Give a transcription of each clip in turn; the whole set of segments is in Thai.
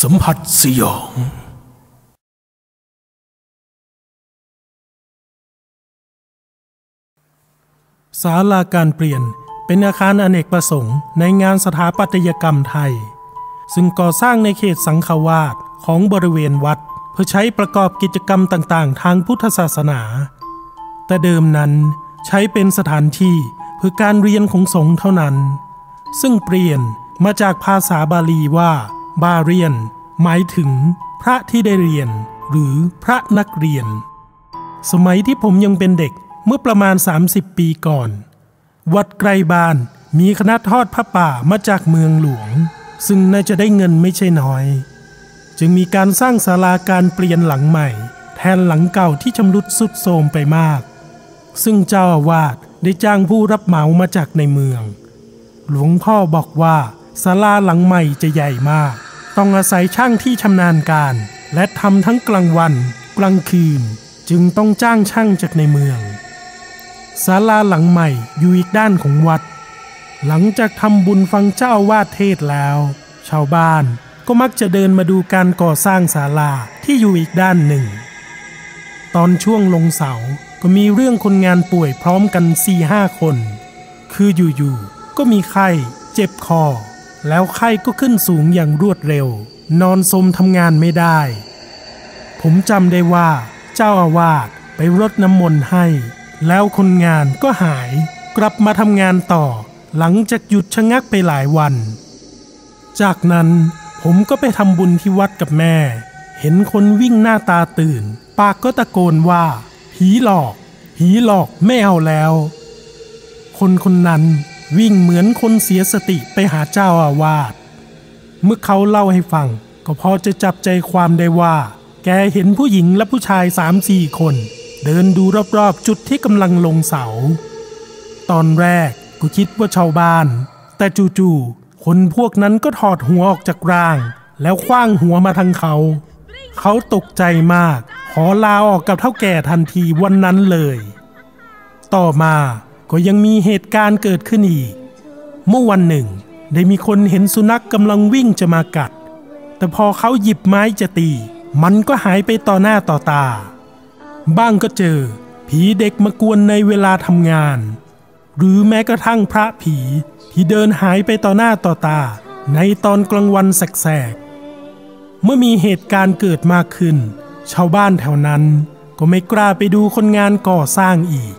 สัมผัสสยอง ศาลาการเปลี่ยนเป็นอาคารอเนกประสงค์ในงานสถาปัตยกรรมไทย ซึ่งก่อสร้างในเขตสังฆวาสของบริเวณวัด เพื่อใช้ประกอบกิจกรรมต่างๆ ทางพุทธศาสนา แต่เดิมนั้นใช้เป็นสถานที่เพื่อการเรียนของสงฆ์เท่านั้น ซึ่งเปลี่ยนมาจากภาษาบาลีว่า บาเรียน หมายถึงพระที่ได้เรียน หรือพระนักเรียน สมัยที่ผมยังเป็นเด็กเมื่อประมาณ 30 ปีก่อน วัดไกลบานมีคณะทอดพระป่ามาจากเมืองหลวง ซึ่งน่าจะได้เงินไม่ใช่น้อย จึงมีการสร้างศาลาการเปลี่ยนหลังใหม่ แทนหลังเก่าที่ชำรุดสุดโทรมไปมาก ซึ่งเจ้าอาวาสได้จ้างผู้รับเหมามาจากในเมือง หลวงพ่อบอกว่าศาลาหลังใหม่จะใหญ่มาก ต้องอาศัยช่างที่ชำนาญการ และทำทั้งกลางวัน กลางคืน จึงต้องจ้างช่างจากในเมืองศาลาหลังใหม่อยู่อีกด้านของวัด หลังจากทำบุญฟังเจ้าวาสเทศแล้ว ชาวบ้านก็มักจะเดินมาดูการก่อสร้างศาลาที่อยู่อีกด้านหนึ่ง ตอนช่วงลงเสาก็มีเรื่องคนงานป่วยพร้อมกัน4ี่ห้าคน คืออยู่ๆก็มีไข้เจ็บคอ แล้วไข้ก็ขึ้นสูงอย่างรวดเร็ว นอนสมทำงานไม่ได้ ผมจำได้ว่า เจ้าอาวาสไปรดน้ำมนต์ให้ แล้วคนงานก็หายกลับมาทำงานต่อ หลังจากหยุดชะงักไปหลายวัน จากนั้นผมก็ไปทำบุญที่วัดกับแม่ เห็นคนวิ่งหน้าตาตื่น ปากก็ตะโกนว่า ผีหลอก ผีหลอกไม่เอาแล้ว คนคนนั้น วิ่งเหมือนคนเสียสติไปหาเจ้าอาวาส เมื่อเขาเล่าให้ฟัง ก็พอจะจับใจความได้ว่า แกเห็นผู้หญิงและผู้ชายสามสี่คน เดินดูรอบๆจุดที่กำลังลงเสา ตอนแรกก็คิดว่าชาวบ้าน แต่จู่ๆคนพวกนั้นก็ถอดหัวออกจากร่าง แล้วคว้างหัวมาทางเขา เขาตกใจมาก ขอลาออกกับเท่าแก่ทันทีวันนั้นเลย ต่อมา ก็ยังมีเหตุการณ์เกิดขึ้นอีก เมื่อวันหนึ่ง ได้มีคนเห็นสุนัขกำลังวิ่งจะมากัด แต่พอเขาหยิบไม้จะตี มันก็หายไปต่อหน้าต่อตา บ้างก็เจอ ผีเด็กมากวนในเวลาทำงาน หรือแม้กระทั่งพระผีที่เดินหายไปต่อหน้าต่อตา ในตอนกลางวันแสกๆ เมื่อมีเหตุการณ์เกิดมากขึ้น ชาวบ้านแถวนั้นก็ไม่กล้าไปดูคนงานก่อสร้างอีก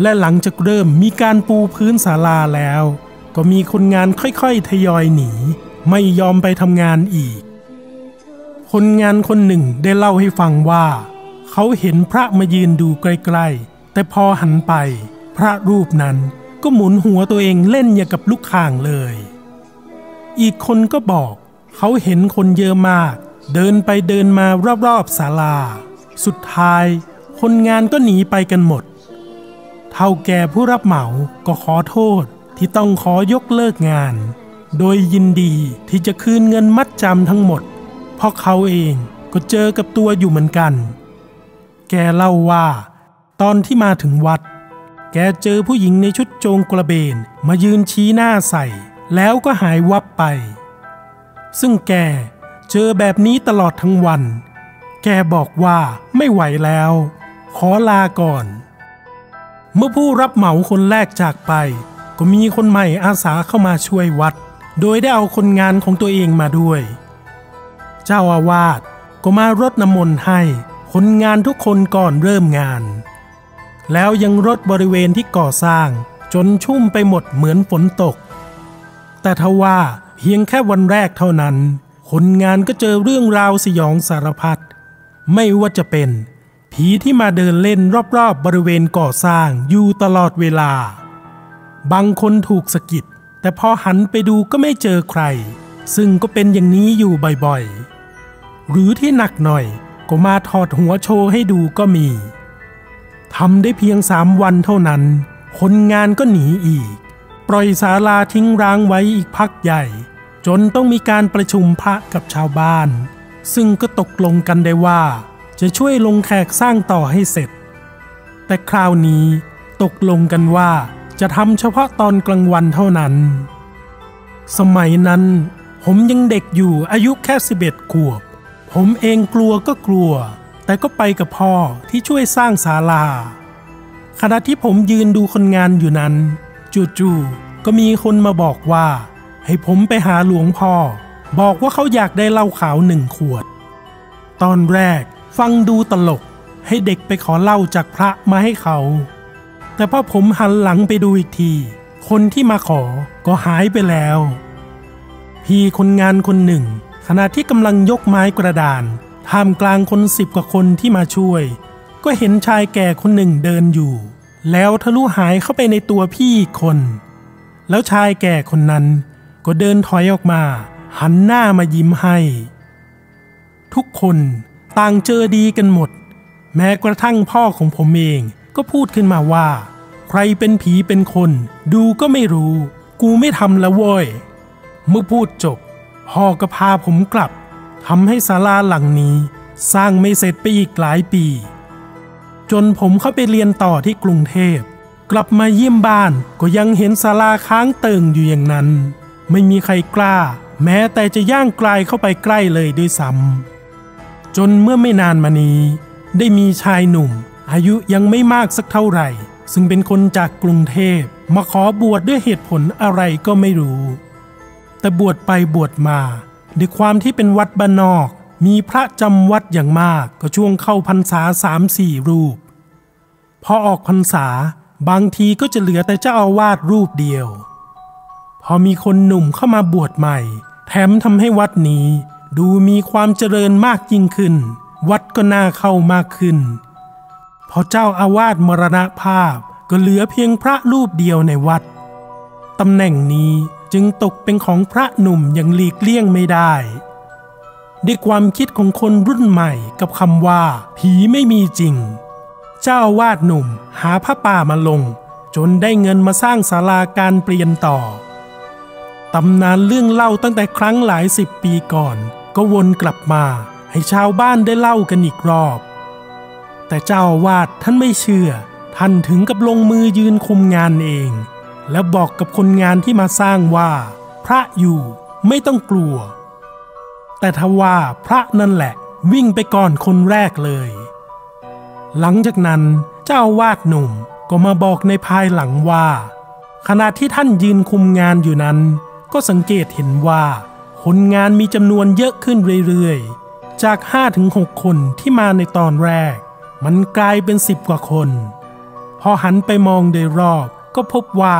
และหลังจากเริ่มมีการปูพื้นศาลาแล้ว ก็มีคนงานค่อยๆ ทยอยหนี ไม่ยอมไปทำงานอีก คนงานคนหนึ่งได้เล่าให้ฟังว่า เขาเห็นพระมายืนดูใกล้ๆ แต่พอหันไป พระรูปนั้นก็หมุนหัวตัวเองเล่นอย่างกับลูกข่างเลย อีกคนก็บอก เขาเห็นคนเยอะมาก เดินไปเดินมารอบๆศาลา สุดท้าย คนงานก็หนีไปกันหมด เท่าแก่ผู้รับเหมาก็ขอโทษที่ต้องขอยกเลิกงาน โดยยินดีที่จะคืนเงินมัดจำทั้งหมด เพราะเขาเองก็เจอกับตัวอยู่เหมือนกัน แกเล่าว่า ตอนที่มาถึงวัด แกเจอผู้หญิงในชุดโจงกระเบนมายืนชี้หน้าใส่ แล้วก็หายวับไป ซึ่งแกเจอแบบนี้ตลอดทั้งวัน แกบอกว่าไม่ไหวแล้ว ขอลาก่อน เมื่อผู้รับเหมาคนแรกจากไป ก็มีคนใหม่อาสาเข้ามาช่วยวัด โดยได้เอาคนงานของตัวเองมาด้วย เจ้าอาวาสก็มารดน้ำมนต์ให้ คนงานทุกคนก่อนเริ่มงาน แล้วยังรดบริเวณที่ก่อสร้าง จนชุ่มไปหมดเหมือนฝนตก แต่ทว่าเพียงแค่วันแรกเท่านั้น คนงานก็เจอเรื่องราวสยองสารพัดไม่ว่าจะเป็น ผีที่มาเดินเล่นรอบๆบบริเวณก่อสร้างอยู่ตลอดเวลา บางคนถูกสะกิด แต่พอหันไปดูก็ไม่เจอใคร ซึ่งก็เป็นอย่างนี้อยู่บ่อยๆ หรือที่หนักหน่อยก็มาถอดหัวโชว์ให้ดูก็มีทำได้เพียงสามวันเท่านั้น คนงานก็หนีอีก ปล่อยศาลาทิ้งร้างไว้อีกพักใหญ่ จนต้องมีการประชุมพระกับชาวบ้าน ซึ่งก็ตกลงกันได้ว่า จะช่วยลงแขกสร้างต่อให้เสร็จ แต่คราวนี้ตกลงกันว่าจะทำเฉพาะตอนกลางวันเท่านั้น สมัยนั้น ผมยังเด็กอยู่อายุแค่สิบเอ็ดขวบ ผมเองกลัวก็กลัว แต่ก็ไปกับพ่อที่ช่วยสร้างศาลา ขณะที่ผมยืนดูคนงานอยู่นั้นจู่ๆก็มีคนมาบอกว่า ให้ผมไปหาหลวงพ่อ บอกว่าเขาอยากได้เหล้าขาวหนึ่งขวด ตอนแรก ฟังดูตลกให้เด็กไปขอเหล้าจากพระมาให้เขา แต่พอผมหันหลังไปดูอีกที คนที่มาขอก็หายไปแล้ว พี่คนงานคนหนึ่ง ขณะที่กำลังยกไม้กระดานท่ามกลางคนสิบกว่าคนที่มาช่วย ก็เห็นชายแก่คนหนึ่งเดินอยู่ แล้วทะลุหายเข้าไปในตัวพี่คน แล้วชายแก่คนนั้นก็เดินถอยออกมา หันหน้ามายิ้มให้ ทุกคน ต่างเจอดีกันหมด แม้กระทั่งพ่อของผมเองก็พูดขึ้นมาว่า ใครเป็นผีเป็นคน ดูก็ไม่รู้ กูไม่ทำล้วเว้ย เมื่อพูดจบพ่อก็พาผมกลับทำให้ศาลาหลังนี้ สร้างไม่เสร็จไปอีกหลายปี จนผมเข้าไปเรียนต่อที่กรุงเทพ กลับมาเยี่ยมบ้านก็ยังเห็นศาลาค้างเติ่งอยู่อย่างนั้น ไม่มีใครกล้า แม้แต่จะย่างกลายเข้าไปใกล้เลยด้วยซ้ำ จนเมื่อไม่นานมานี้ ได้มีชายหนุ่ม อายุยังไม่มากสักเท่าไหร่ ซึ่งเป็นคนจากกรุงเทพมาขอบวชดด้วยเหตุผลอะไรก็ไม่รู้ แต่บวชไปบวชมาด้วยความที่เป็นวัดบ้านนอก มีพระจำวัดอย่างมากก็ช่วงเข้าพรรษาสามสี่รูป พอออกพรรษาบางทีก็จะเหลือแต่เจ้าอาวาสรูปเดียว พอมีคนหนุ่มเข้ามาบวชใหม่ แถมทำให้วัดนี้ ดูมีความเจริญมากยิ่งขึ้น วัดก็น่าเข้ามากขึ้น พอเจ้าอาวาสมรณภาพก็เหลือเพียงพระรูปเดียวในวัดตำแหน่งนี้จึงตกเป็นของพระหนุ่มอย่างหลีกเลี่ยงไม่ได้ ด้วยความคิดของคนรุ่นใหม่กับคำว่า ผีไม่มีจริง เจ้าอาวาสหนุ่มหาผ้าป่ามาลง จนได้เงินมาสร้างศาลาการเปลี่ยนต่อตำนานเรื่องเล่าตั้งแต่ครั้งหลายสิบปีก่อน ก็วนกลับมาให้ชาวบ้านได้เล่ากันอีกรอบ แต่เจ้าวาสท่านไม่เชื่อ ท่านถึงกับลงมือยืนคุมงานเอง แล้วบอกกับคนงานที่มาสร้างว่า พระอยู่ไม่ต้องกลัว แต่ทว่าพระนั่นแหละวิ่งไปก่อนคนแรกเลย หลังจากนั้นเจ้าวาสหนุ่มก็มาบอกในภายหลังว่า ขณะที่ท่านยืนคุมงานอยู่นั้น ก็สังเกตเห็นว่า คนงานมีจำนวนเยอะขึ้นเรื่อยๆ จาก5ถึง6คนที่มาในตอนแรก มันกลายเป็นสิบกว่าคน พอหันไปมองโดยรอบก็พบว่า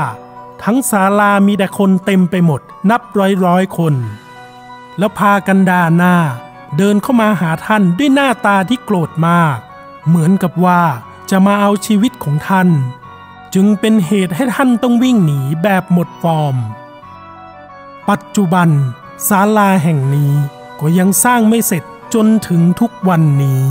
ทั้งศาลามีแต่คนเต็มไปหมดนับร้อยร้อยคน แล้วพากันดาหน้า เดินเข้ามาหาท่านด้วยหน้าตาที่โกรธมาก เหมือนกับว่าจะมาเอาชีวิตของท่าน จึงเป็นเหตุให้ท่านต้องวิ่งหนีแบบหมดฟอร์ม ปัจจุบัน ศาลาแห่งนี้ก็ยังสร้างไม่เสร็จจนถึงทุกวันนี้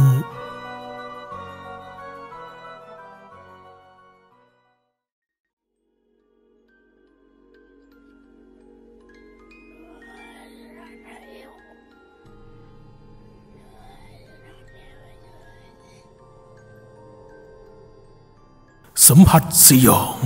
สัมผัสสยอง